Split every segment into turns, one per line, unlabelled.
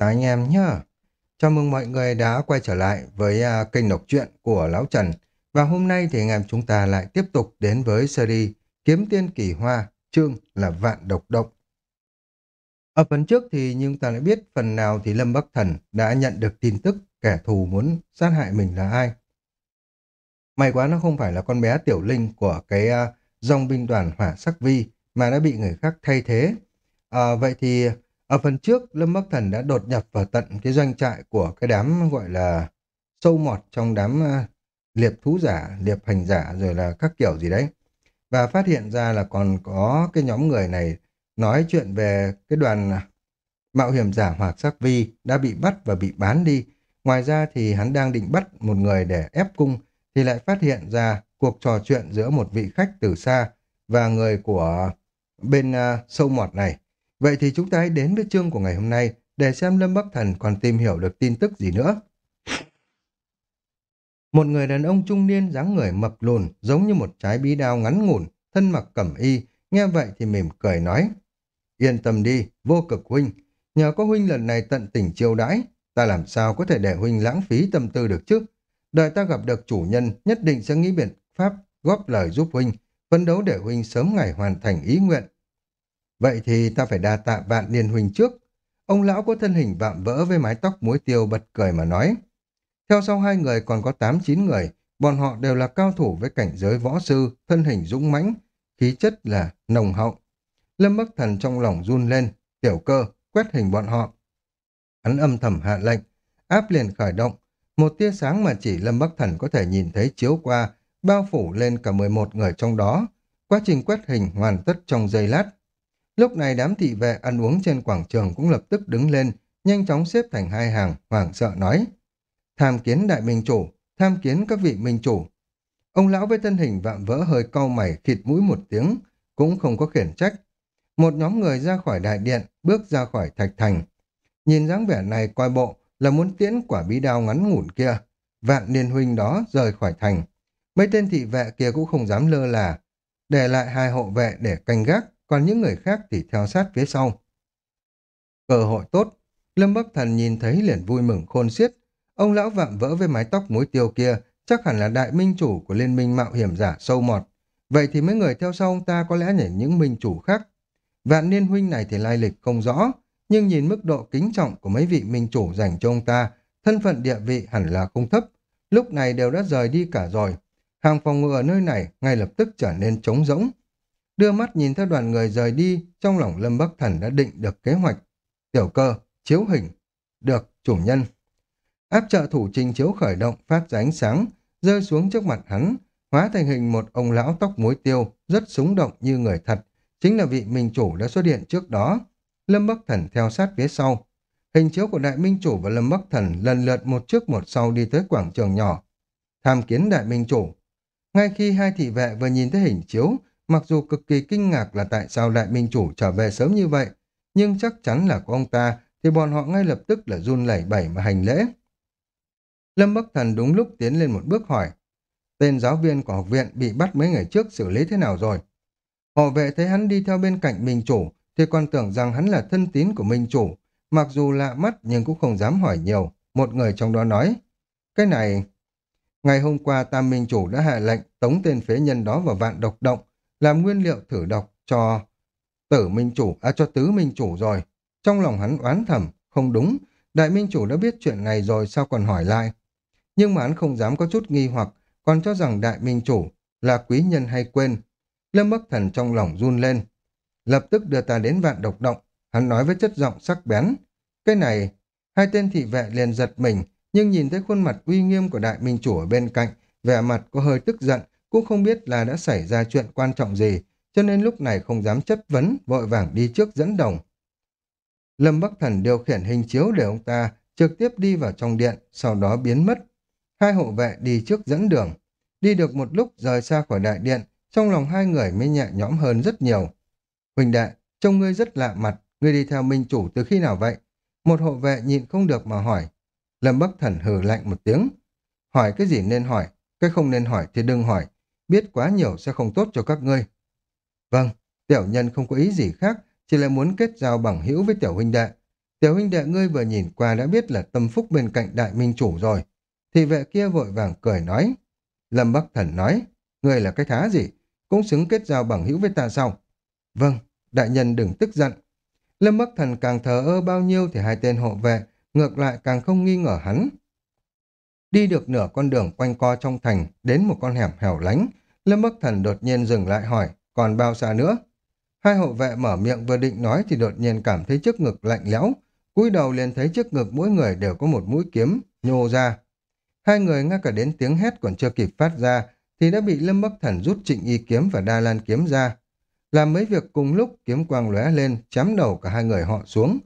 Chào anh em nhé. Chào mừng mọi người đã quay trở lại với uh, kênh đọc truyện của Lão Trần. Và hôm nay thì anh em chúng ta lại tiếp tục đến với series Kiếm Tiên Kỳ Hoa, chương là Vạn Độc Động. Ở phần trước thì nhưng ta đã biết phần nào thì Lâm Bắc Thần đã nhận được tin tức kẻ thù muốn sát hại mình là ai. May quá nó không phải là con bé Tiểu Linh của cái uh, dòng binh đoàn hỏa sắc vi mà đã bị người khác thay thế. À, vậy thì ở phần trước, Lâm Bắc Thần đã đột nhập vào tận cái doanh trại của cái đám gọi là sâu mọt trong đám liệp thú giả, liệp hành giả rồi là các kiểu gì đấy. Và phát hiện ra là còn có cái nhóm người này nói chuyện về cái đoàn mạo hiểm giả hoặc sắc vi đã bị bắt và bị bán đi. Ngoài ra thì hắn đang định bắt một người để ép cung thì lại phát hiện ra cuộc trò chuyện giữa một vị khách từ xa và người của bên uh, sâu mọt này. Vậy thì chúng ta hãy đến với chương của ngày hôm nay để xem Lâm Bắc Thần còn tìm hiểu được tin tức gì nữa. Một người đàn ông trung niên dáng người mập lùn giống như một trái bí đao ngắn ngủn, thân mặc cẩm y, nghe vậy thì mỉm cười nói. Yên tâm đi, vô cực huynh, nhờ có huynh lần này tận tình chiêu đãi, ta làm sao có thể để huynh lãng phí tâm tư được chứ? Đợi ta gặp được chủ nhân, nhất định sẽ nghĩ biện pháp góp lời giúp huynh, phấn đấu để huynh sớm ngày hoàn thành ý nguyện. Vậy thì ta phải đa tạ vạn niên huynh trước. Ông lão có thân hình vạm vỡ với mái tóc muối tiêu bật cười mà nói. Theo sau hai người còn có tám chín người, bọn họ đều là cao thủ với cảnh giới võ sư, thân hình dũng mãnh, khí chất là nồng hậu. Lâm Bắc Thần trong lòng run lên, tiểu cơ, quét hình bọn họ. Hắn âm thầm hạ lệnh, áp liền khởi động, một tia sáng mà chỉ Lâm Bắc Thần có thể nhìn thấy chiếu qua, bao phủ lên cả 11 người trong đó. Quá trình quét hình hoàn tất trong giây lát. Lúc này đám thị vệ ăn uống trên quảng trường cũng lập tức đứng lên, nhanh chóng xếp thành hai hàng, hoảng sợ nói. Tham kiến đại minh chủ, tham kiến các vị minh chủ. Ông lão với thân hình vạm vỡ hơi cau mày khịt mũi một tiếng, cũng không có khiển trách. Một nhóm người ra khỏi đại điện, bước ra khỏi thạch thành. Nhìn dáng vẻ này coi bộ là muốn tiễn quả bí đao ngắn ngủn kia. Vạn niên huynh đó rời khỏi thành. Mấy tên thị vệ kia cũng không dám lơ là, để lại hai hộ vệ để canh gác, còn những người khác thì theo sát phía sau. Cơ hội tốt, Lâm Bắc Thần nhìn thấy liền vui mừng khôn xiết. Ông lão vạm vỡ với mái tóc muối tiêu kia chắc hẳn là đại minh chủ của liên minh mạo hiểm giả sâu mọt. Vậy thì mấy người theo sau ông ta có lẽ là những minh chủ khác. Vạn niên huynh này thì lai lịch không rõ, nhưng nhìn mức độ kính trọng của mấy vị minh chủ dành cho ông ta, thân phận địa vị hẳn là không thấp. Lúc này đều đã rời đi cả rồi. Hàng phòng ngự ở nơi này ngay lập tức trở nên trống rỗng. Đưa mắt nhìn theo đoàn người rời đi, trong lòng Lâm Bắc Thần đã định được kế hoạch. Tiểu cơ, chiếu hình. Được, chủ nhân. Áp trợ thủ trình chiếu khởi động, phát ra ánh sáng, rơi xuống trước mặt hắn, hóa thành hình một ông lão tóc muối tiêu, rất súng động như người thật. Chính là vị minh chủ đã xuất hiện trước đó. Lâm Bắc Thần theo sát phía sau. Hình chiếu của Đại Minh Chủ và Lâm Bắc Thần lần lượt một trước một sau đi tới quảng trường nhỏ. Tham kiến Đại Minh Chủ. Ngay khi hai thị vệ vừa nhìn thấy hình chiếu, Mặc dù cực kỳ kinh ngạc là tại sao đại minh chủ trở về sớm như vậy, nhưng chắc chắn là có ông ta, thì bọn họ ngay lập tức là run lẩy bẩy mà hành lễ. Lâm Bắc Thần đúng lúc tiến lên một bước hỏi, tên giáo viên của học viện bị bắt mấy ngày trước xử lý thế nào rồi? Họ vệ thấy hắn đi theo bên cạnh minh chủ, thì còn tưởng rằng hắn là thân tín của minh chủ, mặc dù lạ mắt nhưng cũng không dám hỏi nhiều. Một người trong đó nói, cái này... Ngày hôm qua Tam Minh Chủ đã hạ lệnh tống tên phế nhân đó vào vạn độc động, làm nguyên liệu thử độc cho tử minh chủ, à cho tứ minh chủ rồi. Trong lòng hắn oán thầm, không đúng, đại minh chủ đã biết chuyện này rồi sao còn hỏi lại. Nhưng mà hắn không dám có chút nghi hoặc, còn cho rằng đại minh chủ là quý nhân hay quên. Lâm Bắc Thần trong lòng run lên. Lập tức đưa ta đến vạn độc động, hắn nói với chất giọng sắc bén. Cái này, hai tên thị vệ liền giật mình, nhưng nhìn thấy khuôn mặt uy nghiêm của đại minh chủ ở bên cạnh, vẻ mặt có hơi tức giận, cũng không biết là đã xảy ra chuyện quan trọng gì, cho nên lúc này không dám chất vấn, vội vàng đi trước dẫn đồng. Lâm Bắc Thần điều khiển hình chiếu để ông ta trực tiếp đi vào trong điện, sau đó biến mất. Hai hộ vệ đi trước dẫn đường. Đi được một lúc rời xa khỏi đại điện, trong lòng hai người mới nhẹ nhõm hơn rất nhiều. Huỳnh đệ, trông ngươi rất lạ mặt, ngươi đi theo minh chủ từ khi nào vậy? Một hộ vệ nhịn không được mà hỏi. Lâm Bắc Thần hừ lạnh một tiếng. Hỏi cái gì nên hỏi, cái không nên hỏi thì đừng hỏi, biết quá nhiều sẽ không tốt cho các ngươi. Vâng, tiểu nhân không có ý gì khác, chỉ là muốn kết giao bằng hữu với tiểu huynh đệ. Tiểu huynh đệ ngươi vừa nhìn qua đã biết là tâm phúc bên cạnh đại minh chủ rồi. Thì vệ kia vội vàng cười nói. Lâm Bắc Thần nói, ngươi là cái thá gì? Cũng xứng kết giao bằng hữu với ta sao? Vâng, đại nhân đừng tức giận. Lâm Bắc Thần càng thờ ơ bao nhiêu thì hai tên hộ vệ ngược lại càng không nghi ngờ hắn. Đi được nửa con đường quanh co trong thành, đến một con hẻm hẻo lánh, Lâm Bắc Thần đột nhiên dừng lại hỏi, còn bao xa nữa? Hai hộ vệ mở miệng vừa định nói thì đột nhiên cảm thấy trước ngực lạnh lẽo, cúi đầu liền thấy trước ngực mỗi người đều có một mũi kiếm, nhô ra. Hai người ngay cả đến tiếng hét còn chưa kịp phát ra, thì đã bị Lâm Bắc Thần rút trịnh y kiếm và đa lan kiếm ra. Làm mấy việc cùng lúc kiếm quang lóe lên, chém đầu cả hai người họ xuống.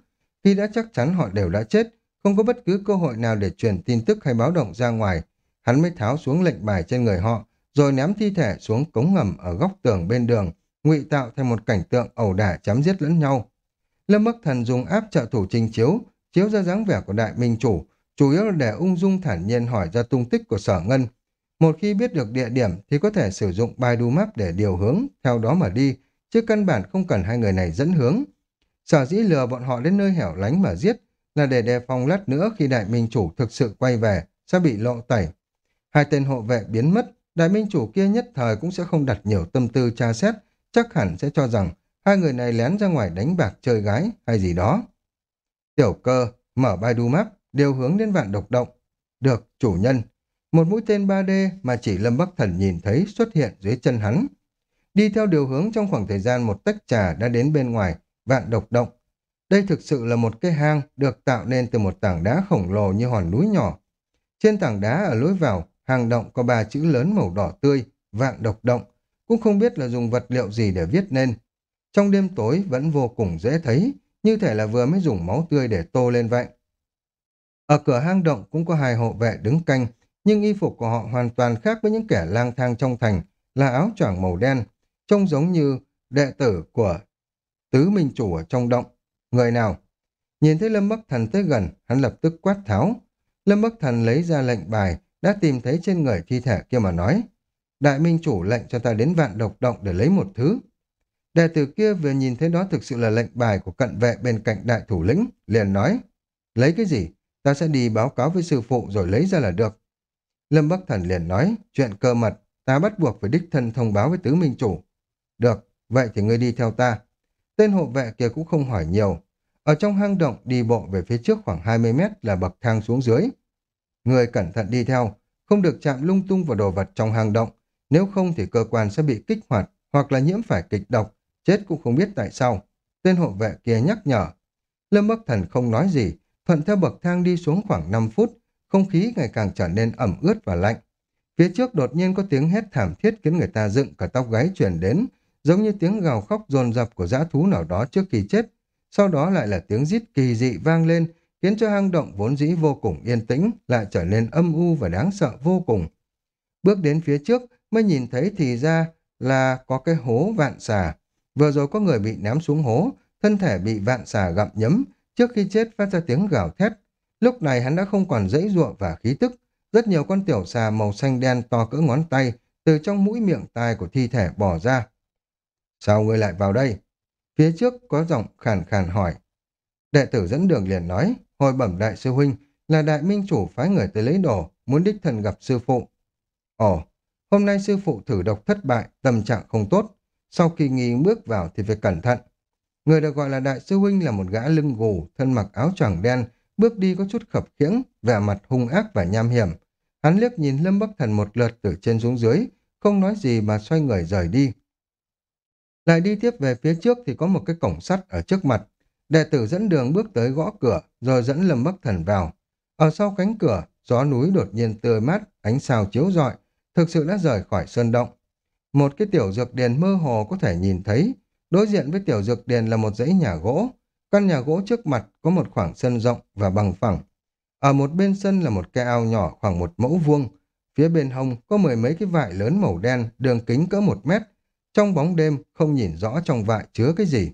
Khi đã chắc chắn họ đều đã chết, không có bất cứ cơ hội nào để truyền tin tức hay báo động ra ngoài, hắn mới tháo xuống lệnh bài trên người họ, rồi ném thi thể xuống cống ngầm ở góc tường bên đường, ngụy tạo thành một cảnh tượng ẩu đả chém giết lẫn nhau. Lâm Bắc Thần dùng áp trợ thủ trình chiếu, chiếu ra dáng vẻ của đại minh chủ, chủ yếu là để ung dung thản nhiên hỏi ra tung tích của sở ngân. Một khi biết được địa điểm thì có thể sử dụng Baidu Map để điều hướng, theo đó mà đi, chứ căn bản không cần hai người này dẫn hướng. Sở dĩ lừa bọn họ đến nơi hẻo lánh mà giết là để đề phòng lát nữa khi đại minh chủ thực sự quay về sẽ bị lộ tẩy. Hai tên hộ vệ biến mất, đại minh chủ kia nhất thời cũng sẽ không đặt nhiều tâm tư tra xét, chắc hẳn sẽ cho rằng hai người này lén ra ngoài đánh bạc chơi gái hay gì đó. Tiểu cơ, mở Baidu Map, điều hướng đến vạn độc động. Được, chủ nhân. Một mũi tên 3D mà chỉ Lâm Bắc Thần nhìn thấy xuất hiện dưới chân hắn. Đi theo điều hướng trong khoảng thời gian một tách trà đã đến bên ngoài, vạn độc động. Đây thực sự là một cái hang được tạo nên từ một tảng đá khổng lồ như hòn núi nhỏ. Trên tảng đá ở lối vào, hang động có ba chữ lớn màu đỏ tươi, vạn độc động, cũng không biết là dùng vật liệu gì để viết nên. Trong đêm tối vẫn vô cùng dễ thấy, như thể là vừa mới dùng máu tươi để tô lên vậy. Ở cửa hang động cũng có hai hộ vệ đứng canh, nhưng y phục của họ hoàn toàn khác với những kẻ lang thang trong thành, là áo choàng màu đen, trông giống như đệ tử của tứ minh chủ ở trong động. Người nào? Nhìn thấy Lâm Bắc Thần tới gần, hắn lập tức quát tháo. Lâm Bắc Thần lấy ra lệnh bài, đã tìm thấy trên người thi thể kia mà nói. Đại minh chủ lệnh cho ta đến vạn độc động để lấy một thứ. Đệ tử kia vừa nhìn thấy đó thực sự là lệnh bài của cận vệ bên cạnh đại thủ lĩnh, liền nói. Lấy cái gì? Ta sẽ đi báo cáo với sư phụ rồi lấy ra là được. Lâm Bắc Thần liền nói, chuyện cơ mật, ta bắt buộc phải đích thân thông báo với tứ minh chủ. Được, vậy thì ngươi đi theo ta. Tên hộ vệ kia cũng không hỏi nhiều. Ở trong hang động đi bộ về phía trước khoảng 20 mét là bậc thang xuống dưới. Người cẩn thận đi theo, không được chạm lung tung vào đồ vật trong hang động, nếu không thì cơ quan sẽ bị kích hoạt hoặc là nhiễm phải kịch độc, chết cũng không biết tại sao. Tên hộ vệ kia nhắc nhở. Lâm Bắc Thần không nói gì, thuận theo bậc thang đi xuống khoảng 5 phút, không khí ngày càng trở nên ẩm ướt và lạnh. Phía trước đột nhiên có tiếng hét thảm thiết khiến người ta dựng cả tóc gáy chuyển đến, giống như tiếng gào khóc dồn dập của dã thú nào đó trước khi chết. Sau đó lại là tiếng rít kỳ dị vang lên, khiến cho hang động vốn dĩ vô cùng yên tĩnh, lại trở nên âm u và đáng sợ vô cùng. Bước đến phía trước, mới nhìn thấy thì ra là có cái hố vạn xà. Vừa rồi có người bị ném xuống hố, thân thể bị vạn xà gặm nhấm, trước khi chết phát ra tiếng gào thét. Lúc này hắn đã không còn dãy ruộng và khí tức, rất nhiều con tiểu xà màu xanh đen to cỡ ngón tay từ trong mũi miệng tai của thi thể bỏ ra. Sao ngươi lại vào đây? Phía trước có giọng khàn khàn hỏi. Đệ tử dẫn đường liền nói, hồi bẩm đại sư huynh, là đại minh chủ phái người tới lấy đồ, muốn đích thần gặp sư phụ. Ồ, hôm nay sư phụ thử độc thất bại, tâm trạng không tốt. Sau khi nghi bước vào thì phải cẩn thận. Người được gọi là đại sư huynh là một gã lưng gù, thân mặc áo choàng đen, bước đi có chút khập khiễng, vẻ mặt hung ác và nham hiểm. Hắn liếc nhìn Lâm Bắc Thần một lượt từ trên xuống dưới, không nói gì mà xoay người rời đi. Lại đi tiếp về phía trước thì có một cái cổng sắt ở trước mặt. Đệ tử dẫn đường bước tới gõ cửa, rồi dẫn Lâm Bắc Thần vào. Ở sau cánh cửa, gió núi đột nhiên tươi mát, ánh sao chiếu rọi, thực sự đã rời khỏi sơn động. Một cái tiểu dược điền mơ hồ có thể nhìn thấy, đối diện với tiểu dược điền là một dãy nhà gỗ. Căn nhà gỗ trước mặt có một khoảng sân rộng và bằng phẳng. Ở một bên sân là một cái ao nhỏ khoảng một mẫu vuông. Phía bên hông có mười mấy cái vại lớn màu đen, đường kính cỡ một mét, trong bóng đêm không nhìn rõ trong vại chứa cái gì.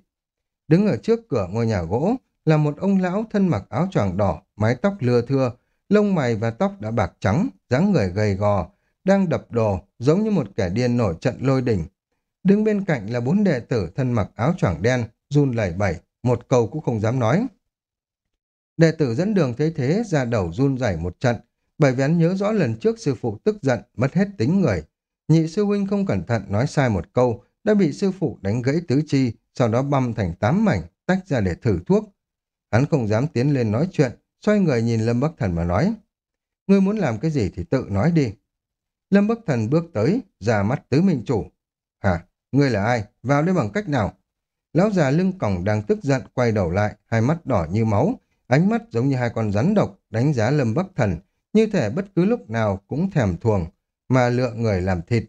Đứng ở trước cửa ngôi nhà gỗ là một ông lão thân mặc áo choàng đỏ, mái tóc lưa thưa, lông mày và tóc đã bạc trắng, dáng người gầy gò, đang đập đồ giống như một kẻ điên nổi trận lôi đỉnh. Đứng bên cạnh là bốn đệ tử thân mặc áo choàng đen, run lẩy bẩy, một câu cũng không dám nói. Đệ tử dẫn đường thấy thế ra đầu run rẩy một trận, bởi vì hắn nhớ rõ lần trước sư phụ tức giận, mất hết tính người. Nhị sư huynh không cẩn thận nói sai một câu, đã bị sư phụ đánh gãy tứ chi, sau đó băm thành tám mảnh, tách ra để thử thuốc. Hắn không dám tiến lên nói chuyện, xoay người nhìn Lâm Bắc Thần mà nói. Ngươi muốn làm cái gì thì tự nói đi. Lâm Bắc Thần bước tới, ra mắt tứ minh chủ. Hả? Ngươi là ai? Vào đây bằng cách nào? Lão già lưng còng đang tức giận quay đầu lại, hai mắt đỏ như máu, ánh mắt giống như hai con rắn độc đánh giá Lâm Bắc Thần, như thể bất cứ lúc nào cũng thèm thuồng, mà lựa người làm thịt.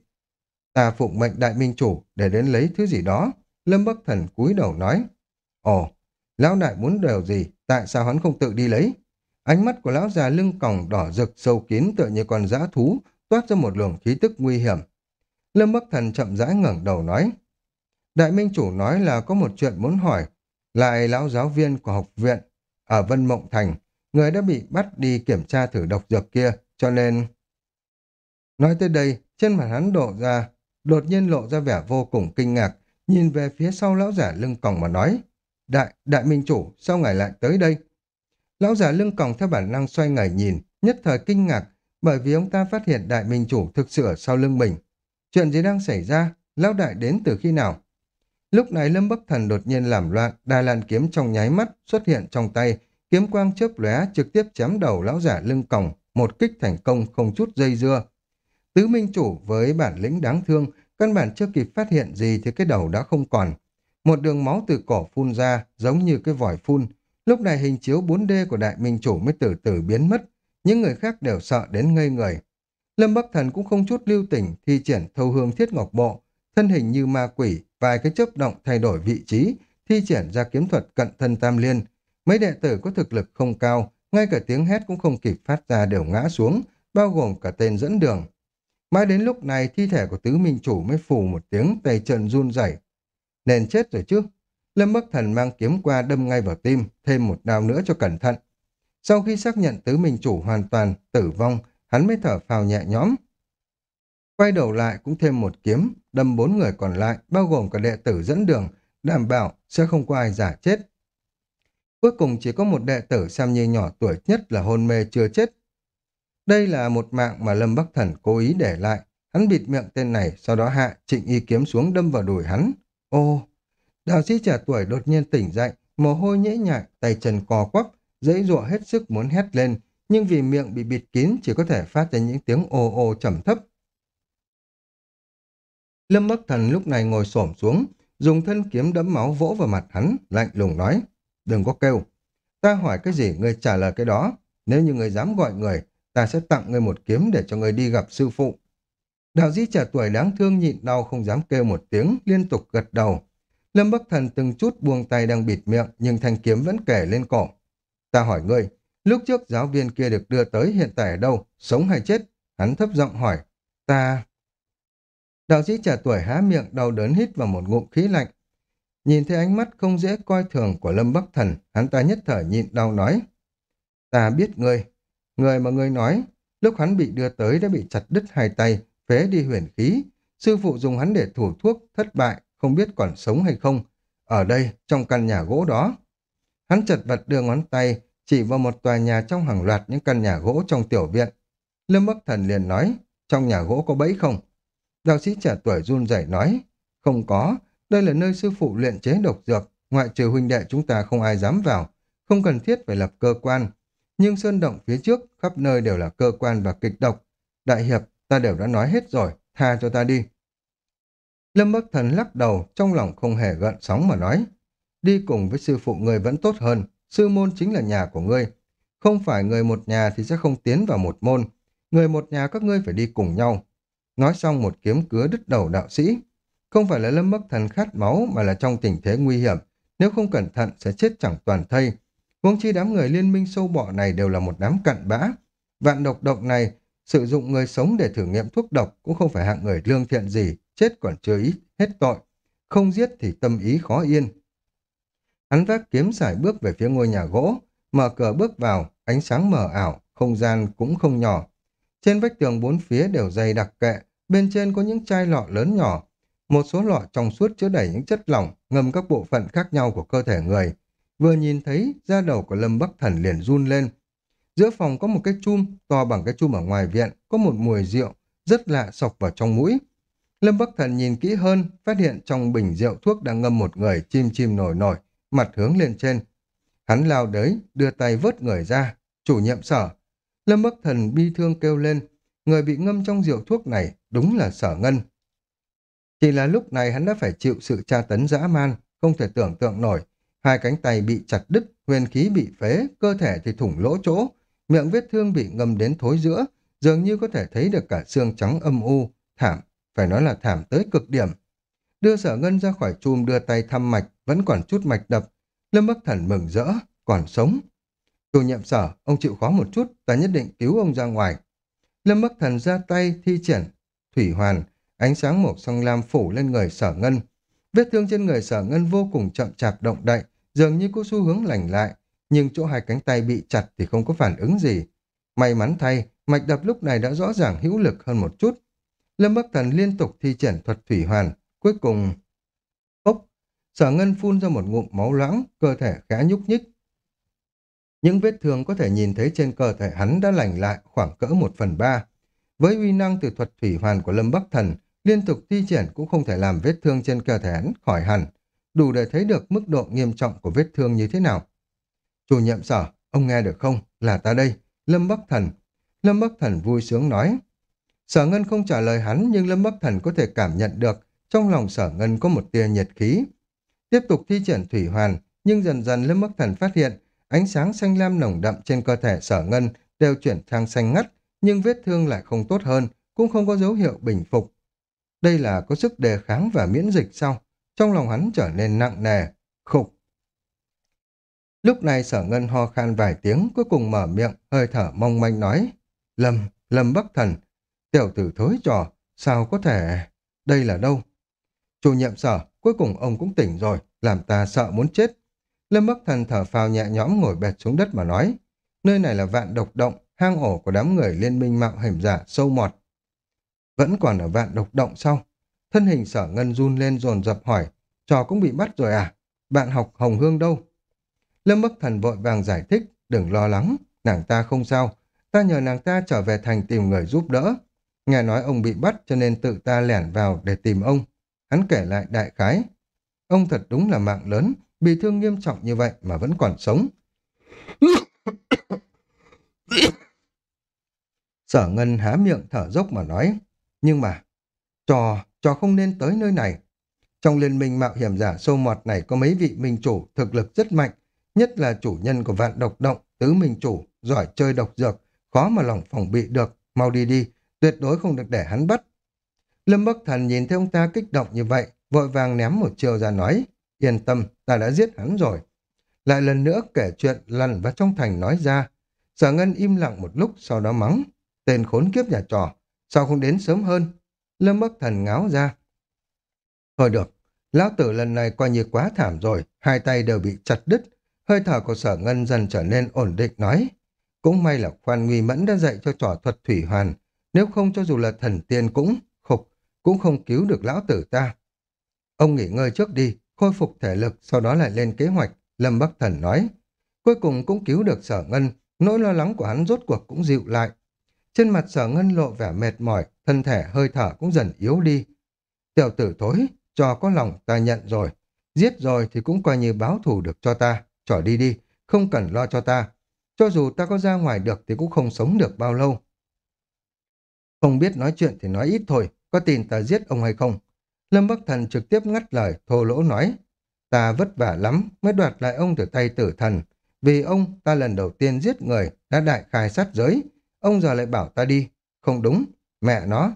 Ta phụng mệnh đại minh chủ để đến lấy thứ gì đó. Lâm Bắc Thần cúi đầu nói. Ồ, lão đại muốn điều gì, tại sao hắn không tự đi lấy? Ánh mắt của lão già lưng còng đỏ rực sâu kín tựa như con dã thú, toát ra một luồng khí tức nguy hiểm. Lâm Bắc Thần chậm rãi ngẩng đầu nói. Đại minh chủ nói là có một chuyện muốn hỏi, lại lão giáo viên của học viện ở Vân Mộng Thành, người đã bị bắt đi kiểm tra thử độc dược kia, cho nên... Nói tới đây, trên mặt hắn đổ ra, đột nhiên lộ ra vẻ vô cùng kinh ngạc, nhìn về phía sau lão giả lưng còng mà nói, Đại, đại minh chủ, sao ngài lại tới đây? Lão giả lưng còng theo bản năng xoay ngẩy nhìn, nhất thời kinh ngạc, bởi vì ông ta phát hiện đại minh chủ thực sự ở sau lưng mình. Chuyện gì đang xảy ra? Lão đại đến từ khi nào? Lúc này Lâm Bắc Thần đột nhiên làm loạn, đà lan kiếm trong nháy mắt xuất hiện trong tay, kiếm quang chớp lóe trực tiếp chém đầu lão giả lưng còng, một kích thành công không chút dây dưa. Tứ Minh Chủ với bản lĩnh đáng thương, căn bản chưa kịp phát hiện gì thì cái đầu đã không còn. Một đường máu từ cổ phun ra, giống như cái vòi phun. Lúc này hình chiếu 4D của Đại Minh Chủ mới từ từ biến mất. Những người khác đều sợ đến ngây người. Lâm Bắc Thần cũng không chút lưu tình thi triển thâu hương thiết ngọc bộ, thân hình như ma quỷ, vài cái chớp động thay đổi vị trí, thi triển ra kiếm thuật cận thân tam liên. Mấy đệ tử có thực lực không cao, ngay cả tiếng hét cũng không kịp phát ra đều ngã xuống, bao gồm cả tên dẫn đường. Mãi đến lúc này thi thể của tứ minh chủ mới phù một tiếng tay chân run rẩy Nên chết rồi chứ. Lâm Bắc Thần mang kiếm qua đâm ngay vào tim, thêm một đao nữa cho cẩn thận. Sau khi xác nhận tứ minh chủ hoàn toàn tử vong, hắn mới thở phào nhẹ nhõm. Quay đầu lại cũng thêm một kiếm, đâm bốn người còn lại, bao gồm cả đệ tử dẫn đường, đảm bảo sẽ không có ai giả chết. Cuối cùng chỉ có một đệ tử xem như nhỏ tuổi nhất là hôn mê chưa chết. Đây là một mạng mà Lâm Bắc Thần cố ý để lại. Hắn bịt miệng tên này, sau đó hạ trịnh y kiếm xuống đâm vào đùi hắn. Ô! Đạo sĩ trẻ tuổi đột nhiên tỉnh dậy, mồ hôi nhễ nhại, tay chân cò quắp, dãy dụa hết sức muốn hét lên, nhưng vì miệng bị bịt kín chỉ có thể phát ra những tiếng ồ ồ trầm thấp. Lâm Bắc Thần lúc này ngồi xổm xuống, dùng thân kiếm đấm máu vỗ vào mặt hắn, lạnh lùng nói, đừng có kêu. Ta hỏi cái gì, người trả lời cái đó. Nếu như người dám gọi người, ta sẽ tặng người một kiếm để cho người đi gặp sư phụ. Đạo sĩ trẻ tuổi đáng thương nhịn đau không dám kêu một tiếng, liên tục gật đầu. Lâm Bắc Thần từng chút buông tay đang bịt miệng, nhưng thanh kiếm vẫn kể lên cổ. Ta hỏi ngươi, lúc trước giáo viên kia được đưa tới hiện tại ở đâu, sống hay chết? Hắn thấp giọng hỏi. Ta... Đạo sĩ trẻ tuổi há miệng đau đớn hít vào một ngụm khí lạnh. Nhìn thấy ánh mắt không dễ coi thường của Lâm Bắc Thần, hắn ta nhất thời nhịn đau nói. Ta biết ngươi, người mà ngươi nói, lúc hắn bị đưa tới đã bị chặt đứt hai tay, phế đi huyền khí. Sư phụ dùng hắn để thủ thuốc, thất bại, không biết còn sống hay không. Ở đây, trong căn nhà gỗ đó. Hắn chật vật đưa ngón tay, chỉ vào một tòa nhà trong hàng loạt những căn nhà gỗ trong tiểu viện. Lâm Bắc Thần liền nói, trong nhà gỗ có bẫy không? Đạo sĩ trẻ tuổi run rẩy nói, không có, đây là nơi sư phụ luyện chế độc dược, ngoại trừ huynh đệ chúng ta không ai dám vào, không cần thiết phải lập cơ quan. Nhưng sơn động phía trước, khắp nơi đều là cơ quan và kịch độc. Đại hiệp, ta đều đã nói hết rồi, tha cho ta đi. Lâm Bắc Thần lắc đầu, trong lòng không hề gợn sóng mà nói. Đi cùng với sư phụ người vẫn tốt hơn, sư môn chính là nhà của ngươi. Không phải người một nhà thì sẽ không tiến vào một môn. Người một nhà các ngươi phải đi cùng nhau. Nói xong một kiếm cứa đứt đầu đạo sĩ. Không phải là Lâm Bắc Thần khát máu mà là trong tình thế nguy hiểm. Nếu không cẩn thận sẽ chết chẳng toàn thây. Huống chi đám người liên minh sâu bọ này đều là một đám cặn bã. Vạn độc độc này sử dụng người sống để thử nghiệm thuốc độc cũng không phải hạng người lương thiện gì, chết còn chưa ít, hết tội. Không giết thì tâm ý khó yên. Hắn vác kiếm xài bước về phía ngôi nhà gỗ, mở cửa bước vào, ánh sáng mờ ảo, không gian cũng không nhỏ. Trên vách tường bốn phía đều dày đặc kệ, bên trên có những chai lọ lớn nhỏ, một số lọ trong suốt chứa đầy những chất lỏng, ngâm các bộ phận khác nhau của cơ thể người vừa nhìn thấy da đầu của Lâm Bắc Thần liền run lên. Giữa phòng có một cái chum to bằng cái chum ở ngoài viện, có một mùi rượu rất lạ sọc vào trong mũi. Lâm Bắc Thần nhìn kỹ hơn, phát hiện trong bình rượu thuốc đang ngâm một người chim chim nổi nổi, mặt hướng lên trên. Hắn lao đới, đưa tay vớt người ra, chủ nhiệm sở. Lâm Bắc Thần bi thương kêu lên, người bị ngâm trong rượu thuốc này đúng là sở ngân. Chỉ là lúc này hắn đã phải chịu sự tra tấn dã man, không thể tưởng tượng nổi. Hai cánh tay bị chặt đứt, huyền khí bị phế, cơ thể thì thủng lỗ chỗ, miệng vết thương bị ngâm đến thối giữa, dường như có thể thấy được cả xương trắng âm u, thảm, phải nói là thảm tới cực điểm. Đưa sở ngân ra khỏi chùm đưa tay thăm mạch, vẫn còn chút mạch đập. Lâm Bắc Thần mừng rỡ, còn sống. Chủ nhiệm sở, ông chịu khó một chút, ta nhất định cứu ông ra ngoài. Lâm Bắc Thần ra tay thi triển, thủy hoàn, ánh sáng màu xanh lam phủ lên người sở ngân. Vết thương trên người sở ngân vô cùng chậm chạp động đậy, dường như có xu hướng lành lại, nhưng chỗ hai cánh tay bị chặt thì không có phản ứng gì. May mắn thay, mạch đập lúc này đã rõ ràng hữu lực hơn một chút. Lâm Bắc Thần liên tục thi triển thuật thủy hoàn, cuối cùng... Ốc! Sở ngân phun ra một ngụm máu loãng, cơ thể khá nhúc nhích. Những vết thương có thể nhìn thấy trên cơ thể hắn đã lành lại khoảng cỡ một phần ba. Với uy năng từ thuật thủy hoàn của Lâm Bắc Thần, liên tục thi triển cũng không thể làm vết thương trên cơ thể hắn khỏi hẳn, đủ để thấy được mức độ nghiêm trọng của vết thương như thế nào. Chủ nhiệm sở, ông nghe được không? Là ta đây, Lâm Bắc Thần. Lâm Bắc Thần vui sướng nói. Sở Ngân không trả lời hắn nhưng Lâm Bắc Thần có thể cảm nhận được trong lòng Sở Ngân có một tia nhiệt khí. Tiếp tục thi triển thủy hoàn, nhưng dần dần Lâm Bắc Thần phát hiện ánh sáng xanh lam nồng đậm trên cơ thể Sở Ngân đều chuyển sang xanh ngắt, nhưng vết thương lại không tốt hơn, cũng không có dấu hiệu bình phục. Đây là có sức đề kháng và miễn dịch sao? Trong lòng hắn trở nên nặng nề, khục. Lúc này sở ngân ho khan vài tiếng, cuối cùng mở miệng, hơi thở mong manh nói. Lâm, Lâm Bắc Thần, tiểu tử thối trò, sao có thể... Đây là đâu? Chủ nhiệm sở, cuối cùng ông cũng tỉnh rồi, làm ta sợ muốn chết. Lâm Bắc Thần thở phào nhẹ nhõm ngồi bẹt xuống đất mà nói. Nơi này là vạn độc động, hang ổ của đám người liên minh mạo hiểm giả sâu mọt. Vẫn còn ở vạn độc động sau Thân hình sở ngân run lên dồn dập hỏi, trò cũng bị bắt rồi à? Bạn học Hồng Hương đâu? Lâm Bắc Thần vội vàng giải thích, đừng lo lắng, nàng ta không sao, ta nhờ nàng ta trở về thành tìm người giúp đỡ. Nghe nói ông bị bắt cho nên tự ta lẻn vào để tìm ông. Hắn kể lại đại khái. Ông thật đúng là mạng lớn, bị thương nghiêm trọng như vậy mà vẫn còn sống. Sở Ngân há miệng thở dốc mà nói. Nhưng mà, trò, trò không nên tới nơi này. Trong liên minh mạo hiểm giả sâu mọt này có mấy vị minh chủ thực lực rất mạnh, nhất là chủ nhân của vạn độc động, tứ minh chủ, giỏi chơi độc dược, khó mà lòng phòng bị được, mau đi đi, tuyệt đối không được để hắn bắt. Lâm Bắc Thần nhìn thấy ông ta kích động như vậy, vội vàng ném một chiều ra nói, yên tâm, ta đã giết hắn rồi. Lại lần nữa kể chuyện lần và trong thành nói ra, sở ngân im lặng một lúc sau đó mắng, tên khốn kiếp nhà trò, sao không đến sớm hơn? Lâm Bắc Thần ngáo ra. Thôi được, lão tử lần này coi như quá thảm rồi, hai tay đều bị chặt đứt, Hơi thở của sở ngân dần trở nên ổn định nói. Cũng may là khoan nguy mẫn đã dạy cho trò thuật thủy hoàn. Nếu không cho dù là thần tiên cũng, khục, cũng không cứu được lão tử ta. Ông nghỉ ngơi trước đi, khôi phục thể lực, sau đó lại lên kế hoạch, Lâm Bắc Thần nói. Cuối cùng cũng cứu được sở ngân, nỗi lo lắng của hắn rốt cuộc cũng dịu lại. Trên mặt sở ngân lộ vẻ mệt mỏi, thân thể hơi thở cũng dần yếu đi. Tiểu tử thối, cho có lòng ta nhận rồi. Giết rồi thì cũng coi như báo thù được cho ta trò đi đi, không cần lo cho ta. Cho dù ta có ra ngoài được thì cũng không sống được bao lâu. Không biết nói chuyện thì nói ít thôi, có tin ta giết ông hay không? Lâm Bắc Thần trực tiếp ngắt lời, thô lỗ nói. Ta vất vả lắm mới đoạt lại ông từ tay tử thần. Vì ông, ta lần đầu tiên giết người, đã đại khai sát giới. Ông giờ lại bảo ta đi. Không đúng, mẹ nó.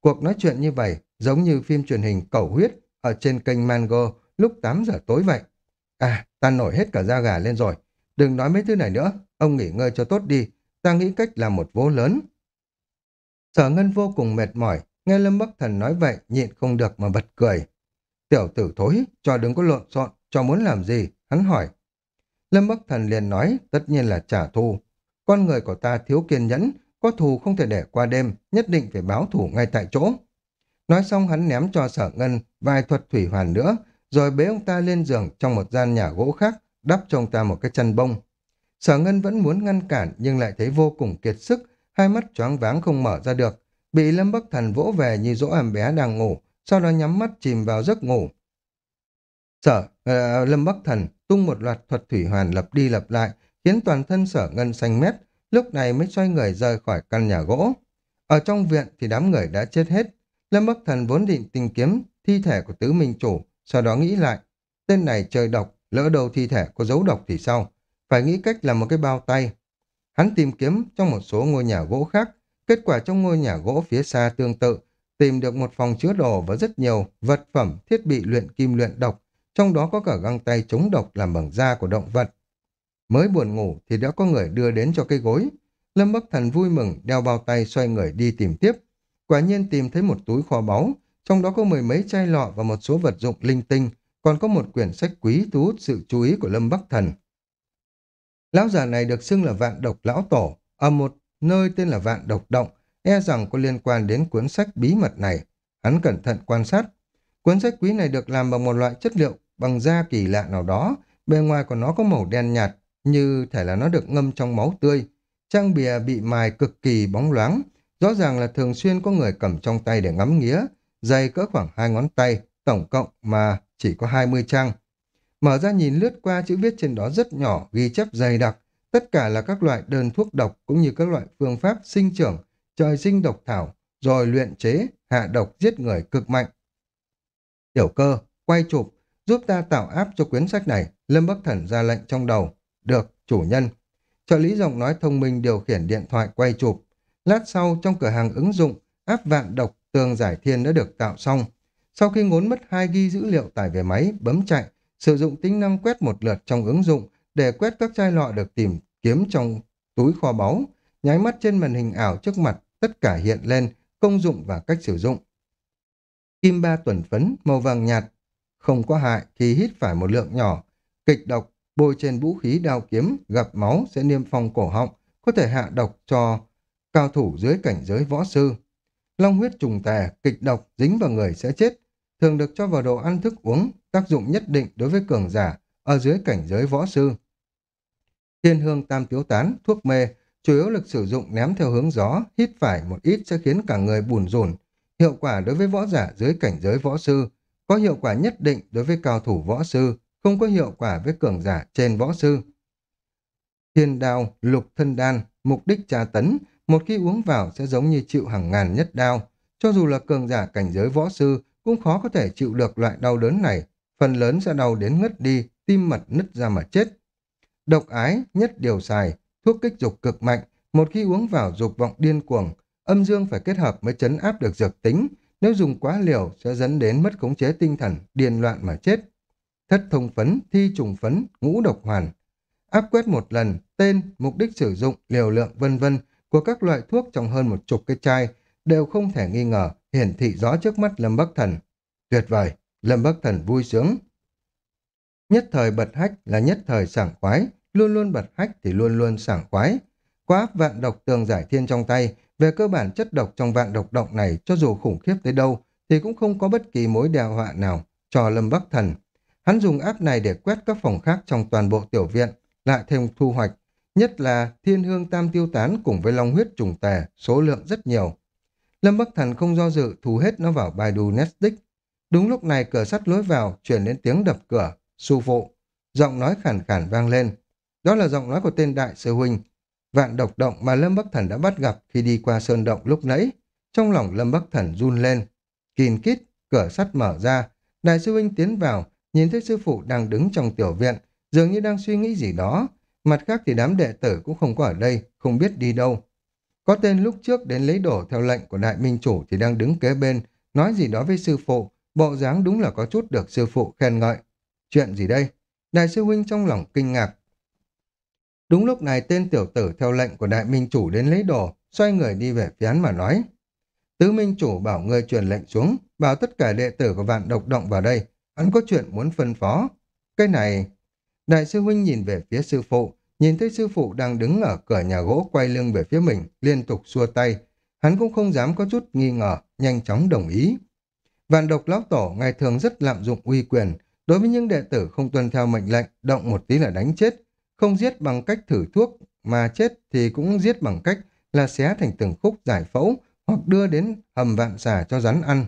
Cuộc nói chuyện như vậy, giống như phim truyền hình cầu huyết ở trên kênh Mango lúc 8 giờ tối vậy. À, ta nổi hết cả da gà lên rồi. Đừng nói mấy thứ này nữa, ông nghỉ ngơi cho tốt đi, ta nghĩ cách làm một vố lớn. Sở Ngân vô cùng mệt mỏi, nghe Lâm Bắc Thần nói vậy, nhịn không được mà bật cười. Tiểu tử thối, cho đừng có lộn xộn, cho muốn làm gì, hắn hỏi. Lâm Bắc Thần liền nói, tất nhiên là trả thù. Con người của ta thiếu kiên nhẫn, có thù không thể để qua đêm, nhất định phải báo thù ngay tại chỗ. Nói xong hắn ném cho sở ngân vài thuật thủy hoàn nữa, rồi bế ông ta lên giường trong một gian nhà gỗ khác, đắp cho ông ta một cái chân bông. Sở Ngân vẫn muốn ngăn cản nhưng lại thấy vô cùng kiệt sức, hai mắt choáng váng không mở ra được, bị Lâm Bắc Thần vỗ về như dỗ em bé đang ngủ, sau đó nhắm mắt chìm vào giấc ngủ. Sở, uh, Lâm Bắc Thần tung một loạt thuật thủy hoàn lập đi lập lại, khiến toàn thân sở ngân xanh mét, lúc này mới xoay người rời khỏi căn nhà gỗ. Ở trong viện thì đám người đã chết hết. Lâm Bắc Thần vốn định tìm kiếm thi thể của tứ minh chủ, sau đó nghĩ lại, tên này chơi độc, lỡ đầu thi thể có dấu độc thì sao? Phải nghĩ cách làm một cái bao tay. Hắn tìm kiếm trong một số ngôi nhà gỗ khác, kết quả trong ngôi nhà gỗ phía xa tương tự, tìm được một phòng chứa đồ và rất nhiều vật phẩm, thiết bị luyện kim luyện độc, trong đó có cả găng tay chống độc làm bằng da của động vật. Mới buồn ngủ thì đã có người đưa đến cho cây gối. Lâm Bắc Thần vui mừng đeo bao tay xoay người đi tìm tiếp. Quả nhiên tìm thấy một túi kho báu, trong đó có mười mấy chai lọ và một số vật dụng linh tinh, còn có một quyển sách quý thu hút sự chú ý của Lâm Bắc Thần. Lão già này được xưng là vạn độc lão tổ, ở một nơi tên là vạn độc động, e rằng có liên quan đến cuốn sách bí mật này. Hắn cẩn thận quan sát. Cuốn sách quý này được làm bằng một loại chất liệu bằng da kỳ lạ nào đó, bề ngoài của nó có màu đen nhạt, như thể là nó được ngâm trong máu tươi. Trang bìa bị mài cực kỳ bóng loáng, rõ ràng là thường xuyên có người cầm trong tay để ngắm nghía, dày cỡ khoảng hai ngón tay, tổng cộng mà chỉ có 20 trang. Mở ra nhìn lướt qua chữ viết trên đó rất nhỏ, ghi chép dày đặc, tất cả là các loại đơn thuốc độc cũng như các loại phương pháp sinh trưởng, trời sinh độc thảo, rồi luyện chế, hạ độc giết người cực mạnh. Tiểu cơ, quay chụp, giúp ta tạo áp cho quyển sách này, Lâm Bắc Thần ra lệnh trong đầu. Được, chủ nhân. Trợ lý giọng nói thông minh điều khiển điện thoại quay chụp. Lát sau, trong cửa hàng ứng dụng, áp vạn độc tường giải thiên đã được tạo xong. Sau khi ngốn mất hai ghi dữ liệu tải về máy, bấm chạy, sử dụng tính năng quét một lượt trong ứng dụng để quét các chai lọ được tìm kiếm trong túi kho báu, nháy mắt trên màn hình ảo trước mặt, tất cả hiện lên, công dụng và cách sử dụng. Kim ba tuần phấn, màu vàng nhạt, không có hại khi hít phải một lượng nhỏ. Kịch độc, bôi trên vũ khí đao kiếm, gặp máu sẽ niêm phong cổ họng, có thể hạ độc cho cao thủ dưới cảnh giới võ sư. Long huyết trùng tà, kịch độc, dính vào người sẽ chết, thường được cho vào đồ ăn thức uống, tác dụng nhất định đối với cường giả, ở dưới cảnh giới võ sư. Thiên hương tam tiếu tán, thuốc mê, chủ yếu lực sử dụng ném theo hướng gió, hít phải một ít sẽ khiến cả người bùn rùn. Hiệu quả đối với võ giả dưới cảnh giới võ sư, có hiệu quả nhất định đối với cao thủ võ sư, không có hiệu quả với cường giả trên võ sư. Thiên đao, lục thân đan, mục đích tra tấn, một khi uống vào sẽ giống như chịu hàng ngàn nhất đao. Cho dù là cường giả cảnh giới võ sư, cũng khó có thể chịu được loại đau đớn này, phần lớn sẽ đau đến ngất đi, tim mật nứt ra mà chết. Độc ái, nhất điều xài, thuốc kích dục cực mạnh, một khi uống vào dục vọng điên cuồng, âm dương phải kết hợp mới chấn áp được dược tính, nếu dùng quá liều sẽ dẫn đến mất khống chế tinh thần, điên loạn mà chết. Thất thông phấn, thi trùng phấn, ngũ độc hoàn. Áp quét một lần, tên, mục đích sử dụng, liều lượng vân vân của các loại thuốc trong hơn một chục cái chai đều không thể nghi ngờ hiển thị rõ trước mắt Lâm Bắc Thần. Tuyệt vời, Lâm Bắc Thần vui sướng. Nhất thời bật hách là nhất thời sảng khoái, luôn luôn bật hách thì luôn luôn sảng khoái. Quá vạn độc tường giải thiên trong tay, về cơ bản chất độc trong vạn độc động này cho dù khủng khiếp tới đâu thì cũng không có bất kỳ mối đe họa nào cho Lâm Bắc Thần. Hắn dùng áp này để quét các phòng khác trong toàn bộ tiểu viện, lại thêm thu hoạch, nhất là thiên hương tam tiêu tán cùng với long huyết trùng tà số lượng rất nhiều. Lâm Bắc Thần không do dự thu hết nó vào Baidu Netflix. Đúng lúc này cửa sắt lối vào chuyển đến tiếng đập cửa, su phụ. Giọng nói khản khản vang lên. Đó là giọng nói của tên đại sư huynh. Vạn độc động mà Lâm Bắc Thần đã bắt gặp khi đi qua sơn động lúc nãy. Trong lòng Lâm Bắc Thần run lên. Kìn kít, cửa sắt mở ra. Đại sư huynh tiến vào, nhìn thấy sư phụ đang đứng trong tiểu viện, dường như đang suy nghĩ gì đó. Mặt khác thì đám đệ tử cũng không có ở đây, không biết đi đâu. Có tên lúc trước đến lấy đổ theo lệnh của đại minh chủ thì đang đứng kế bên, nói gì đó với sư phụ, bộ dáng đúng là có chút được sư phụ khen ngợi. Chuyện gì đây? Đại sư huynh trong lòng kinh ngạc. Đúng lúc này tên tiểu tử theo lệnh của đại minh chủ đến lấy đồ, xoay người đi về phía hắn mà nói. Tứ minh chủ bảo người truyền lệnh xuống, bảo tất cả đệ tử của vạn độc động vào đây, hắn có chuyện muốn phân phó. Cái này... Đại sư huynh nhìn về phía sư phụ, nhìn thấy sư phụ đang đứng ở cửa nhà gỗ quay lưng về phía mình, liên tục xua tay. Hắn cũng không dám có chút nghi ngờ, nhanh chóng đồng ý. Vạn độc lão tổ ngày thường rất lạm dụng uy quyền, Đối với những đệ tử không tuân theo mệnh lệnh, động một tí là đánh chết, không giết bằng cách thử thuốc mà chết thì cũng giết bằng cách là xé thành từng khúc giải phẫu hoặc đưa đến hầm vạn xà cho rắn ăn.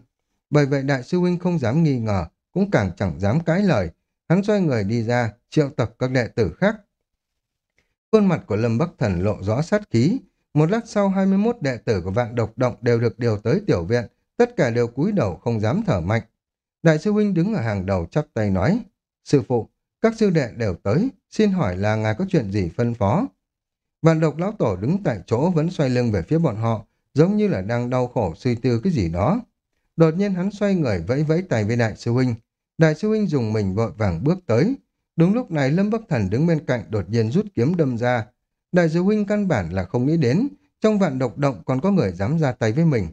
Bởi vậy đại sư huynh không dám nghi ngờ, cũng càng chẳng dám cãi lời. Hắn xoay người đi ra, triệu tập các đệ tử khác. Khuôn mặt của Lâm Bắc Thần lộ rõ sát khí. Một lát sau 21 đệ tử của vạn độc động đều được điều tới tiểu viện, tất cả đều cúi đầu không dám thở mạnh. Đại sư huynh đứng ở hàng đầu chắp tay nói, Sư phụ, các sư đệ đều tới, xin hỏi là ngài có chuyện gì phân phó? Vạn độc lão tổ đứng tại chỗ vẫn xoay lưng về phía bọn họ, giống như là đang đau khổ suy tư cái gì đó. Đột nhiên hắn xoay người vẫy vẫy tay với đại sư huynh. Đại sư huynh dùng mình vội vàng bước tới. Đúng lúc này Lâm Bắc Thần đứng bên cạnh đột nhiên rút kiếm đâm ra. Đại sư huynh căn bản là không nghĩ đến, trong vạn độc động còn có người dám ra tay với mình.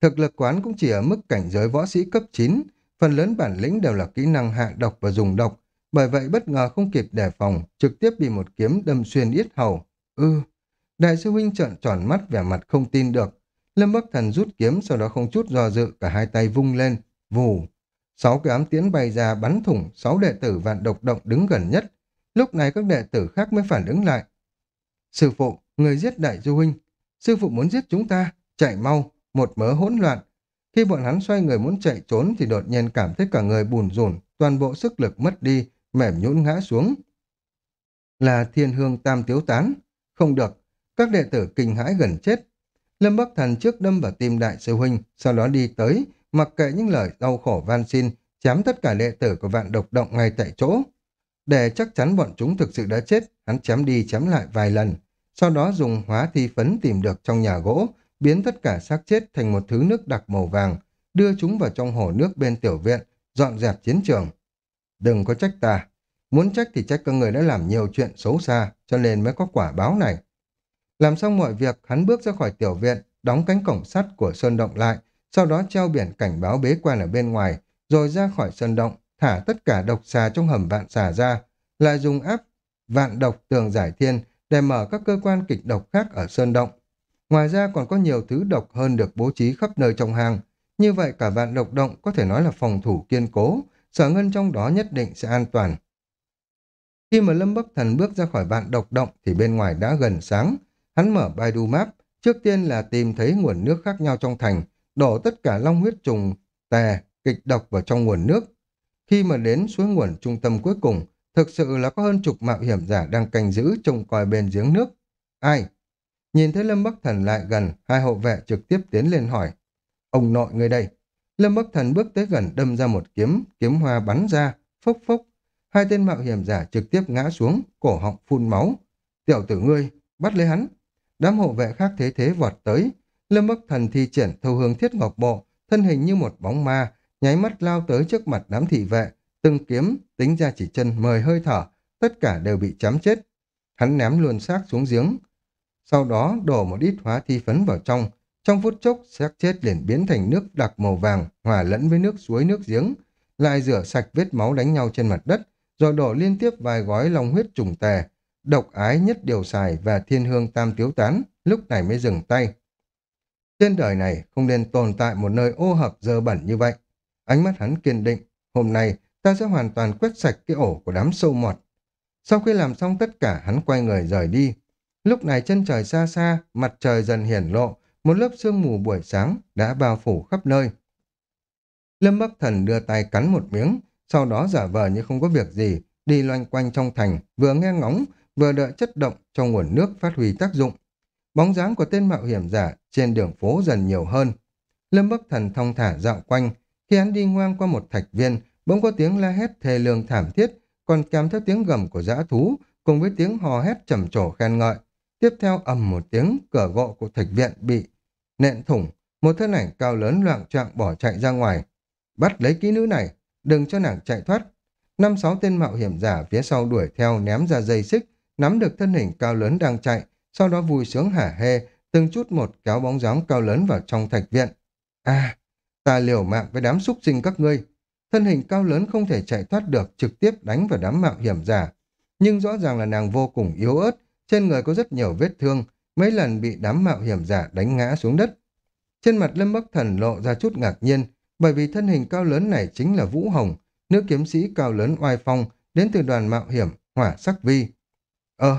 Thực lực quán cũng chỉ ở mức cảnh giới võ sĩ cấp 9, phần lớn bản lĩnh đều là kỹ năng hạ độc và dùng độc, bởi vậy bất ngờ không kịp đề phòng, trực tiếp bị một kiếm đâm xuyên yết hầu. Ư, đại sư huynh trợn tròn mắt vẻ mặt không tin được. Lâm Bắc Thần rút kiếm sau đó không chút do dự cả hai tay vung lên, vù. Sáu cái ám tiễn bay ra bắn thủng sáu đệ tử vạn độc động đứng gần nhất. Lúc này các đệ tử khác mới phản ứng lại. Sư phụ, người giết đại sư huynh. Sư phụ muốn giết chúng ta, chạy mau, một mớ hỗn loạn. Khi bọn hắn xoay người muốn chạy trốn thì đột nhiên cảm thấy cả người bùn rùn, toàn bộ sức lực mất đi, mềm nhũn ngã xuống. Là thiên hương tam tiếu tán. Không được, các đệ tử kinh hãi gần chết. Lâm Bắc Thần trước đâm vào tim đại sư huynh, sau đó đi tới, mặc kệ những lời đau khổ van xin, chém tất cả đệ tử của vạn độc động ngay tại chỗ. Để chắc chắn bọn chúng thực sự đã chết, hắn chém đi chém lại vài lần, sau đó dùng hóa thi phấn tìm được trong nhà gỗ, biến tất cả xác chết thành một thứ nước đặc màu vàng, đưa chúng vào trong hồ nước bên tiểu viện, dọn dẹp chiến trường. Đừng có trách ta. Muốn trách thì trách các người đã làm nhiều chuyện xấu xa, cho nên mới có quả báo này. Làm xong mọi việc, hắn bước ra khỏi tiểu viện, đóng cánh cổng sắt của sơn động lại, sau đó treo biển cảnh báo bế quan ở bên ngoài, rồi ra khỏi sơn động, thả tất cả độc xà trong hầm vạn xà ra, lại dùng áp vạn độc tường giải thiên để mở các cơ quan kịch độc khác ở sơn động. Ngoài ra còn có nhiều thứ độc hơn được bố trí khắp nơi trong hang. Như vậy cả vạn độc động có thể nói là phòng thủ kiên cố, sở ngân trong đó nhất định sẽ an toàn. Khi mà Lâm Bắc Thần bước ra khỏi vạn độc động thì bên ngoài đã gần sáng. Hắn mở Baidu Map, trước tiên là tìm thấy nguồn nước khác nhau trong thành, đổ tất cả long huyết trùng, tè, kịch độc vào trong nguồn nước. Khi mà đến suối nguồn trung tâm cuối cùng, thực sự là có hơn chục mạo hiểm giả đang canh giữ trông coi bên giếng nước. Ai? Nhìn thấy Lâm Bắc Thần lại gần, hai hộ vệ trực tiếp tiến lên hỏi. Ông nội người đây. Lâm Bắc Thần bước tới gần đâm ra một kiếm, kiếm hoa bắn ra, phốc phốc. Hai tên mạo hiểm giả trực tiếp ngã xuống, cổ họng phun máu. Tiểu tử ngươi, bắt lấy hắn. Đám hộ vệ khác thế thế vọt tới. Lâm Bắc Thần thi triển thâu hương thiết ngọc bộ, thân hình như một bóng ma, nháy mắt lao tới trước mặt đám thị vệ. Từng kiếm, tính ra chỉ chân mời hơi thở, tất cả đều bị chém chết. Hắn ném luôn xác xuống giếng, sau đó đổ một ít hóa thi phấn vào trong. Trong phút chốc, xác chết liền biến thành nước đặc màu vàng, hòa lẫn với nước suối nước giếng, lại rửa sạch vết máu đánh nhau trên mặt đất, rồi đổ liên tiếp vài gói long huyết trùng tề, độc ái nhất điều xài và thiên hương tam tiếu tán, lúc này mới dừng tay. Trên đời này không nên tồn tại một nơi ô hợp dơ bẩn như vậy. Ánh mắt hắn kiên định, hôm nay ta sẽ hoàn toàn quét sạch cái ổ của đám sâu mọt. Sau khi làm xong tất cả, hắn quay người rời đi, Lúc này chân trời xa xa, mặt trời dần hiển lộ, một lớp sương mù buổi sáng đã bao phủ khắp nơi. Lâm Bắc Thần đưa tay cắn một miếng, sau đó giả vờ như không có việc gì, đi loanh quanh trong thành, vừa nghe ngóng, vừa đợi chất động trong nguồn nước phát huy tác dụng. Bóng dáng của tên mạo hiểm giả trên đường phố dần nhiều hơn. Lâm Bắc Thần thong thả dạo quanh, khi hắn đi ngoan qua một thạch viên, bỗng có tiếng la hét thề lương thảm thiết, còn kèm theo tiếng gầm của dã thú, cùng với tiếng hò hét trầm trồ khen ngợi. Tiếp theo ầm một tiếng, cửa gỗ của thạch viện bị nện thủng, một thân ảnh cao lớn loạn trọng bỏ chạy ra ngoài. Bắt lấy kỹ nữ này, đừng cho nàng chạy thoát. Năm sáu tên mạo hiểm giả phía sau đuổi theo ném ra dây xích, nắm được thân hình cao lớn đang chạy, sau đó vui sướng hả hê, từng chút một kéo bóng dáng cao lớn vào trong thạch viện. À, ta liều mạng với đám súc sinh các ngươi. Thân hình cao lớn không thể chạy thoát được, trực tiếp đánh vào đám mạo hiểm giả. Nhưng rõ ràng là nàng vô cùng yếu ớt, trên người có rất nhiều vết thương, mấy lần bị đám mạo hiểm giả đánh ngã xuống đất. Trên mặt Lâm Bắc Thần lộ ra chút ngạc nhiên, bởi vì thân hình cao lớn này chính là Vũ Hồng, nữ kiếm sĩ cao lớn oai phong đến từ đoàn mạo hiểm hỏa sắc vi. Ờ,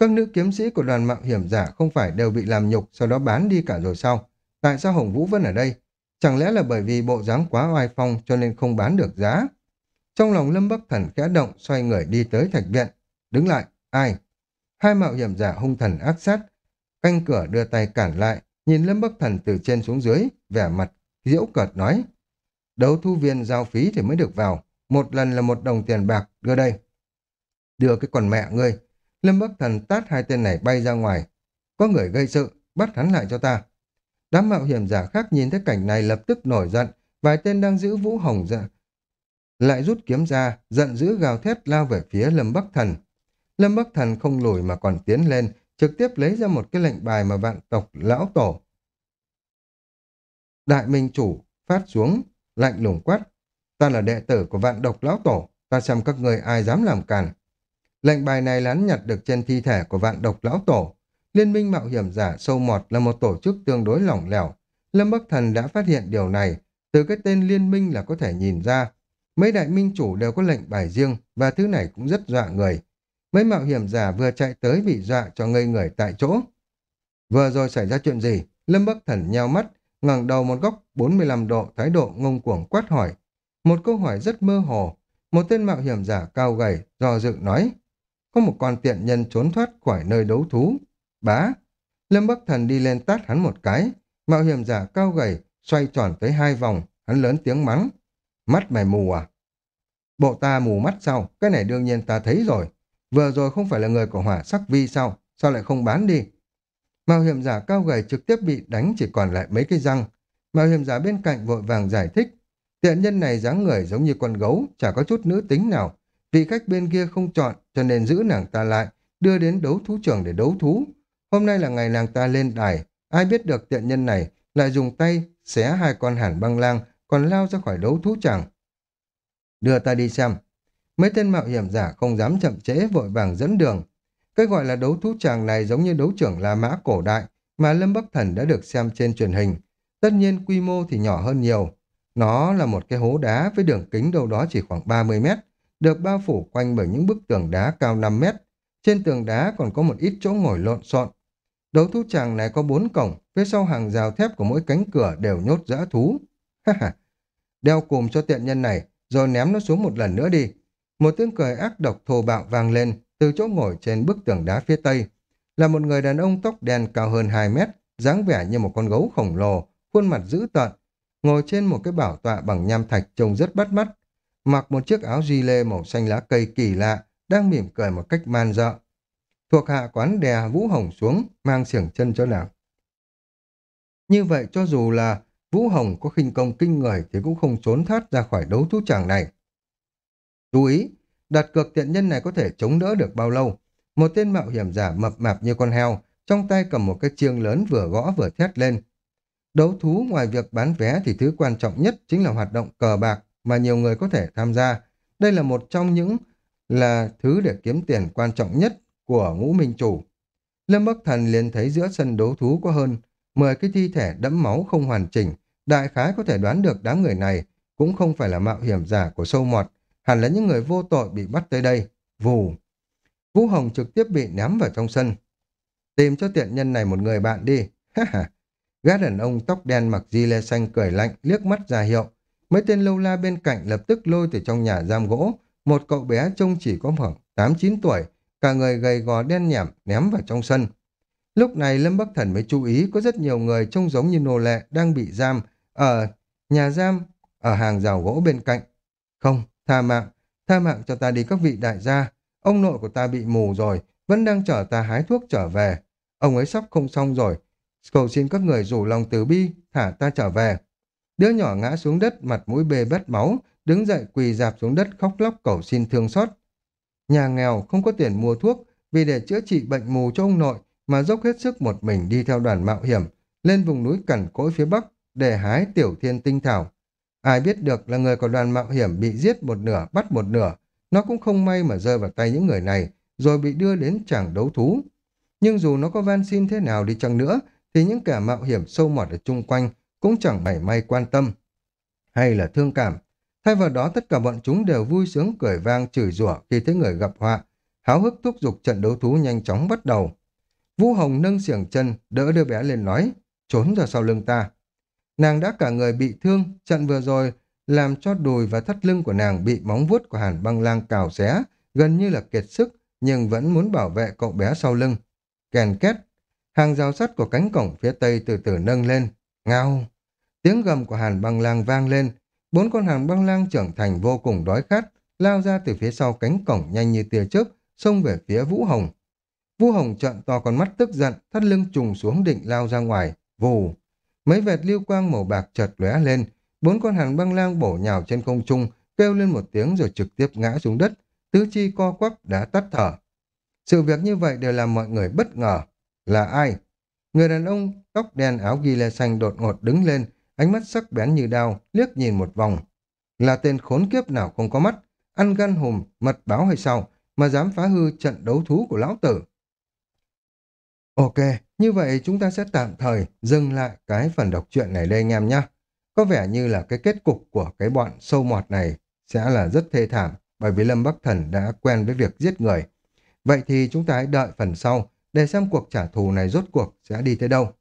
các nữ kiếm sĩ của đoàn mạo hiểm giả không phải đều bị làm nhục sau đó bán đi cả rồi sao? Tại sao Hồng Vũ vẫn ở đây? Chẳng lẽ là bởi vì bộ dáng quá oai phong cho nên không bán được giá? Trong lòng Lâm Bắc Thần khẽ động xoay người đi tới thạch viện. Đứng lại, ai? Hai mạo hiểm giả hung thần ác sát. Canh cửa đưa tay cản lại, nhìn Lâm Bắc Thần từ trên xuống dưới, vẻ mặt diễu cợt nói. Đấu thu viên giao phí thì mới được vào. Một lần là một đồng tiền bạc, đưa đây. Đưa cái con mẹ ngươi. Lâm Bắc Thần tát hai tên này bay ra ngoài. Có người gây sự, bắt hắn lại cho ta. Đám mạo hiểm giả khác nhìn thấy cảnh này lập tức nổi giận, vài tên đang giữ vũ hồng ra. Lại rút kiếm ra, giận dữ gào thét lao về phía Lâm Bắc Thần. Lâm Bắc Thần không lùi mà còn tiến lên, trực tiếp lấy ra một cái lệnh bài mà vạn tộc lão tổ. Đại Minh Chủ phát xuống, lạnh lùng quát. Ta là đệ tử của vạn độc lão tổ, ta xem các người ai dám làm càn. Lệnh bài này lán nhặt được trên thi thể của vạn độc lão tổ. Liên minh mạo hiểm giả sâu mọt là một tổ chức tương đối lỏng lẻo. Lâm Bắc Thần đã phát hiện điều này, từ cái tên liên minh là có thể nhìn ra. Mấy đại minh chủ đều có lệnh bài riêng và thứ này cũng rất dọa người. Mấy mạo hiểm giả vừa chạy tới bị dọa cho ngây người tại chỗ. Vừa rồi xảy ra chuyện gì? Lâm Bắc Thần nheo mắt, ngẩng đầu một góc 45 độ, thái độ ngông cuồng quát hỏi. Một câu hỏi rất mơ hồ. Một tên mạo hiểm giả cao gầy, do dự nói. Có một con tiện nhân trốn thoát khỏi nơi đấu thú. Bá! Lâm Bắc Thần đi lên tát hắn một cái. Mạo hiểm giả cao gầy, xoay tròn tới hai vòng, hắn lớn tiếng mắng. Mắt mày mù à? Bộ ta mù mắt sao? Cái này đương nhiên ta thấy rồi. Vừa rồi không phải là người của hỏa sắc vi sao? Sao lại không bán đi? Mạo hiểm giả cao gầy trực tiếp bị đánh chỉ còn lại mấy cái răng. Mạo hiểm giả bên cạnh vội vàng giải thích. Tiện nhân này dáng người giống như con gấu, chả có chút nữ tính nào. Vị khách bên kia không chọn, cho nên giữ nàng ta lại, đưa đến đấu thú trường để đấu thú. Hôm nay là ngày nàng ta lên đài, ai biết được tiện nhân này lại dùng tay xé hai con hàn băng lang, còn lao ra khỏi đấu thú chẳng. Đưa ta đi xem. Mấy tên mạo hiểm giả không dám chậm trễ vội vàng dẫn đường. Cái gọi là đấu thú tràng này giống như đấu trưởng La Mã cổ đại mà Lâm Bắc Thần đã được xem trên truyền hình. Tất nhiên quy mô thì nhỏ hơn nhiều. Nó là một cái hố đá với đường kính đâu đó chỉ khoảng 30 mét, được bao phủ quanh bởi những bức tường đá cao 5 mét. Trên tường đá còn có một ít chỗ ngồi lộn xộn. Đấu thú tràng này có bốn cổng, phía sau hàng rào thép của mỗi cánh cửa đều nhốt dã thú. Đeo cùm cho tiện nhân này, rồi ném nó xuống một lần nữa đi. Một tiếng cười ác độc thô bạo vang lên từ chỗ ngồi trên bức tường đá phía tây. Là một người đàn ông tóc đen cao hơn 2 mét, dáng vẻ như một con gấu khổng lồ, khuôn mặt dữ tợn, ngồi trên một cái bảo tọa bằng nham thạch trông rất bắt mắt, mặc một chiếc áo di lê màu xanh lá cây kỳ lạ, đang mỉm cười một cách man dợ. Thuộc hạ quán đè Vũ Hồng xuống, mang xiềng chân cho nàng. Như vậy cho dù là Vũ Hồng có khinh công kinh người thì cũng không trốn thoát ra khỏi đấu thú tràng này. Chú ý, đặt cược tiện nhân này có thể chống đỡ được bao lâu. Một tên mạo hiểm giả mập mạp như con heo, trong tay cầm một cái chiêng lớn vừa gõ vừa thét lên. Đấu thú ngoài việc bán vé thì thứ quan trọng nhất chính là hoạt động cờ bạc mà nhiều người có thể tham gia. Đây là một trong những là thứ để kiếm tiền quan trọng nhất của ngũ minh chủ. Lâm Bắc Thần liền thấy giữa sân đấu thú có hơn 10 cái thi thể đẫm máu không hoàn chỉnh. Đại khái có thể đoán được đám người này cũng không phải là mạo hiểm giả của sâu mọt, hẳn là những người vô tội bị bắt tới đây. Vù! Vũ Hồng trực tiếp bị ném vào trong sân. Tìm cho tiện nhân này một người bạn đi. Ha ha! Gã đàn ông tóc đen mặc di lê xanh cười lạnh, liếc mắt ra hiệu. Mấy tên lâu la bên cạnh lập tức lôi từ trong nhà giam gỗ. Một cậu bé trông chỉ có khoảng 8-9 tuổi, cả người gầy gò đen nhảm ném vào trong sân. Lúc này Lâm Bắc Thần mới chú ý có rất nhiều người trông giống như nô lệ đang bị giam ở nhà giam ở hàng rào gỗ bên cạnh. Không, tha mạng, tha mạng cho ta đi các vị đại gia. Ông nội của ta bị mù rồi, vẫn đang chở ta hái thuốc trở về. Ông ấy sắp không xong rồi. Cầu xin các người rủ lòng từ bi, thả ta trở về. Đứa nhỏ ngã xuống đất, mặt mũi bê bết máu, đứng dậy quỳ dạp xuống đất khóc lóc cầu xin thương xót. Nhà nghèo không có tiền mua thuốc, vì để chữa trị bệnh mù cho ông nội mà dốc hết sức một mình đi theo đoàn mạo hiểm, lên vùng núi cằn cỗi phía bắc để hái tiểu thiên tinh thảo. Ai biết được là người của đoàn mạo hiểm bị giết một nửa, bắt một nửa, nó cũng không may mà rơi vào tay những người này, rồi bị đưa đến tràng đấu thú. Nhưng dù nó có van xin thế nào đi chăng nữa, thì những kẻ mạo hiểm sâu mọt ở chung quanh cũng chẳng mảy may quan tâm. Hay là thương cảm, Thay vào đó tất cả bọn chúng đều vui sướng cười vang chửi rủa khi thấy người gặp họa, háo hức thúc giục trận đấu thú nhanh chóng bắt đầu. Vũ Hồng nâng xiềng chân, đỡ đứa bé lên nói, trốn ra sau lưng ta. Nàng đã cả người bị thương, trận vừa rồi làm cho đùi và thắt lưng của nàng bị móng vuốt của hàn băng lang cào xé, gần như là kiệt sức, nhưng vẫn muốn bảo vệ cậu bé sau lưng. Kèn két, hàng rào sắt của cánh cổng phía tây từ từ nâng lên, ngao. Tiếng gầm của hàn băng lang vang lên, bốn con hàn băng lang trưởng thành vô cùng đói khát, lao ra từ phía sau cánh cổng nhanh như tia chớp, xông về phía Vũ Hồng. Vũ Hồng trợn to con mắt tức giận, thắt lưng trùng xuống định lao ra ngoài, vù. Mấy vệt lưu quang màu bạc chợt lóe lên, bốn con hàn băng lang bổ nhào trên không trung, kêu lên một tiếng rồi trực tiếp ngã xuống đất, tứ chi co quắp đã tắt thở. Sự việc như vậy đều làm mọi người bất ngờ. Là ai? Người đàn ông tóc đen áo ghi lê xanh đột ngột đứng lên, ánh mắt sắc bén như đao, liếc nhìn một vòng. Là tên khốn kiếp nào không có mắt, ăn gan hùm, mật báo hay sao, mà dám phá hư trận đấu thú của lão tử. Ok, như vậy chúng ta sẽ tạm thời dừng lại cái phần đọc truyện này đây anh em nhé. Có vẻ như là cái kết cục của cái bọn sâu mọt này sẽ là rất thê thảm bởi vì Lâm Bắc Thần đã quen với việc giết người. Vậy thì chúng ta hãy đợi phần sau để xem cuộc trả thù này rốt cuộc sẽ đi tới đâu.